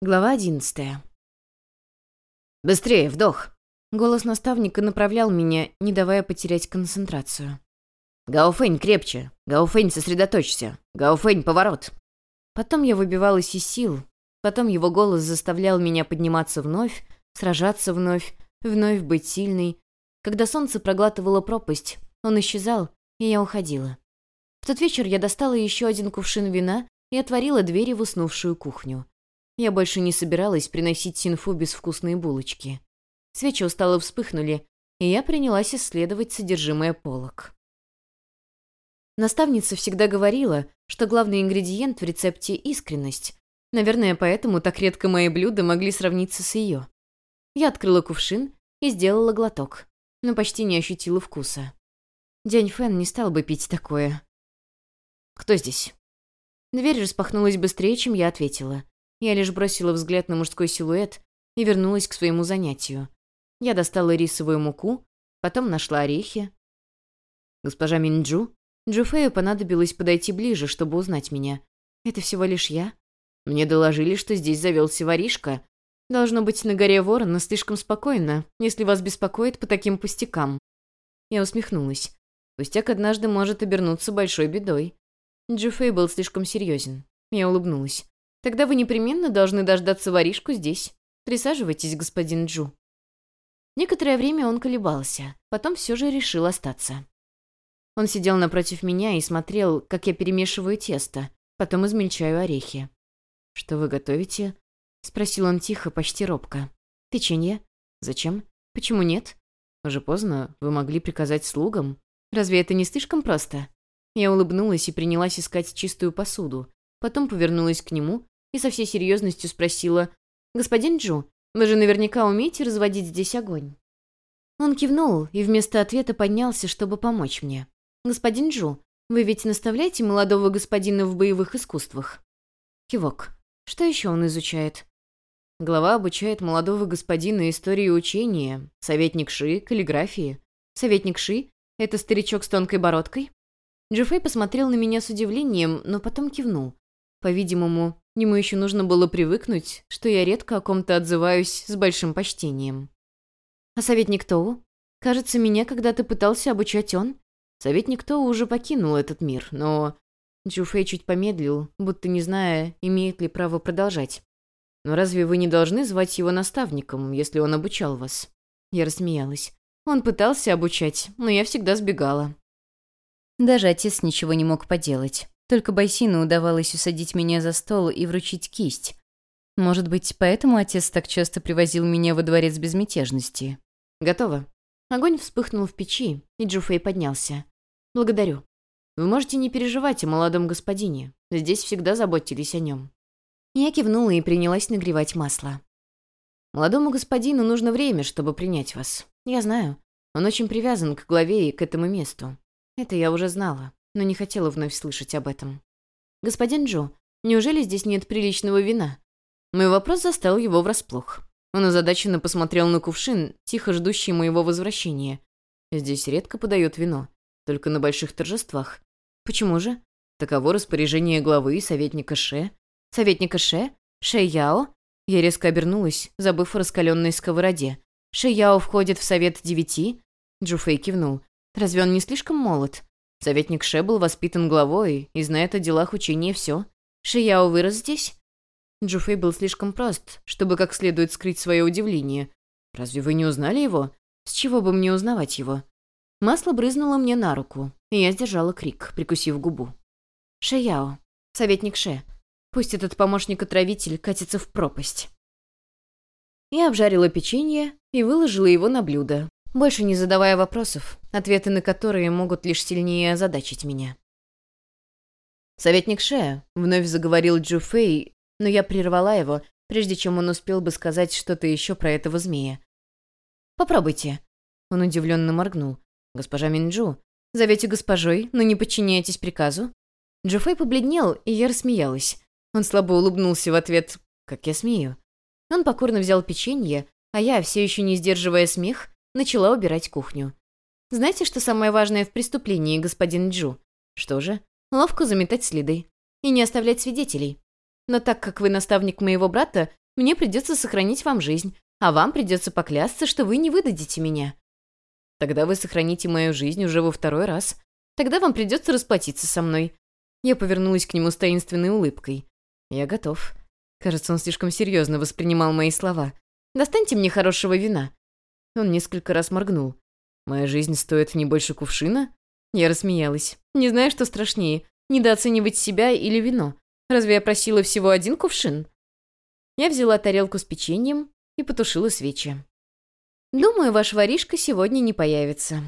Глава одиннадцатая. «Быстрее, вдох!» Голос наставника направлял меня, не давая потерять концентрацию. «Гауфэнь, крепче! Гауфэнь, сосредоточься! Гауфэнь, поворот!» Потом я выбивалась из сил, потом его голос заставлял меня подниматься вновь, сражаться вновь, вновь быть сильной. Когда солнце проглатывало пропасть, он исчезал, и я уходила. В тот вечер я достала еще один кувшин вина и отворила двери в уснувшую кухню. Я больше не собиралась приносить Синфу безвкусные булочки. Свечи устало вспыхнули, и я принялась исследовать содержимое полок. Наставница всегда говорила, что главный ингредиент в рецепте — искренность. Наверное, поэтому так редко мои блюда могли сравниться с ее. Я открыла кувшин и сделала глоток, но почти не ощутила вкуса. Дянь Фэн не стал бы пить такое. «Кто здесь?» Дверь распахнулась быстрее, чем я ответила. Я лишь бросила взгляд на мужской силуэт и вернулась к своему занятию. Я достала рисовую муку, потом нашла орехи. «Госпожа Минджу?» Джуфею понадобилось подойти ближе, чтобы узнать меня. «Это всего лишь я?» Мне доложили, что здесь завелся воришка. Должно быть, на горе Ворона слишком спокойно, если вас беспокоит по таким пустякам. Я усмехнулась. Пустяк однажды может обернуться большой бедой. Джуфей был слишком серьезен. Я улыбнулась. Тогда вы непременно должны дождаться воришку здесь. Присаживайтесь, господин Джу». Некоторое время он колебался, потом все же решил остаться. Он сидел напротив меня и смотрел, как я перемешиваю тесто, потом измельчаю орехи. «Что вы готовите?» — спросил он тихо, почти робко. «Печенье? Зачем? Почему нет? Уже поздно, вы могли приказать слугам. Разве это не слишком просто?» Я улыбнулась и принялась искать чистую посуду, потом повернулась к нему и со всей серьезностью спросила, «Господин Джу, вы же наверняка умеете разводить здесь огонь?» Он кивнул и вместо ответа поднялся, чтобы помочь мне. «Господин Джу, вы ведь наставляете молодого господина в боевых искусствах?» Кивок. Что еще он изучает? Глава обучает молодого господина истории учения, советник Ши — каллиграфии. Советник Ши — это старичок с тонкой бородкой? Джуфей посмотрел на меня с удивлением, но потом кивнул. По-видимому, ему еще нужно было привыкнуть, что я редко о ком-то отзываюсь с большим почтением. «А советник Тоу? Кажется, меня когда-то пытался обучать он. Советник Тоу уже покинул этот мир, но...» Джуфей чуть помедлил, будто не зная, имеет ли право продолжать. «Но разве вы не должны звать его наставником, если он обучал вас?» Я рассмеялась. Он пытался обучать, но я всегда сбегала. Даже отец ничего не мог поделать. Только Байсину удавалось усадить меня за стол и вручить кисть. Может быть, поэтому отец так часто привозил меня во дворец безмятежности. Готово. Огонь вспыхнул в печи, и Джуфей поднялся. Благодарю. Вы можете не переживать о молодом господине. Здесь всегда заботились о нем. Я кивнула и принялась нагревать масло. Молодому господину нужно время, чтобы принять вас. Я знаю. Он очень привязан к главе и к этому месту. Это я уже знала но не хотела вновь слышать об этом. «Господин Джо, неужели здесь нет приличного вина?» Мой вопрос застал его врасплох. Он озадаченно посмотрел на кувшин, тихо ждущий моего возвращения. Здесь редко подают вино, только на больших торжествах. Почему же? Таково распоряжение главы и советника Ше. Советника Ше? Ше Яо? Я резко обернулась, забыв о раскаленной сковороде. Ше Яо входит в совет девяти? Джуфей кивнул. Разве он не слишком молод? Советник Ше был воспитан главой и знает о делах учения все. Шияо вырос здесь? Джуфей был слишком прост, чтобы как следует скрыть свое удивление. Разве вы не узнали его? С чего бы мне узнавать его? Масло брызнуло мне на руку, и я сдержала крик, прикусив губу. Шияо, советник Ше, пусть этот помощник-отравитель катится в пропасть. Я обжарила печенье и выложила его на блюдо, больше не задавая вопросов, ответы на которые могут лишь сильнее озадачить меня. «Советник Ше», — вновь заговорил Джу Фэй, но я прервала его, прежде чем он успел бы сказать что-то еще про этого змея. «Попробуйте». Он удивленно моргнул. «Госпожа Минджу, зовете госпожой, но не подчиняетесь приказу?» Джуфей побледнел, и я рассмеялась. Он слабо улыбнулся в ответ «Как я смею?». Он покорно взял печенье, а я, все еще не сдерживая смех, начала убирать кухню. Знаете, что самое важное в преступлении, господин Джу? Что же? Ловко заметать следы. И не оставлять свидетелей. Но так как вы наставник моего брата, мне придется сохранить вам жизнь, а вам придется поклясться, что вы не выдадите меня. Тогда вы сохраните мою жизнь уже во второй раз. Тогда вам придется расплатиться со мной. Я повернулась к нему с таинственной улыбкой. Я готов. Кажется, он слишком серьезно воспринимал мои слова. «Достаньте мне хорошего вина». Он несколько раз моргнул. «Моя жизнь стоит не больше кувшина?» Я рассмеялась. «Не знаю, что страшнее, недооценивать себя или вино. Разве я просила всего один кувшин?» Я взяла тарелку с печеньем и потушила свечи. «Думаю, ваш воришка сегодня не появится.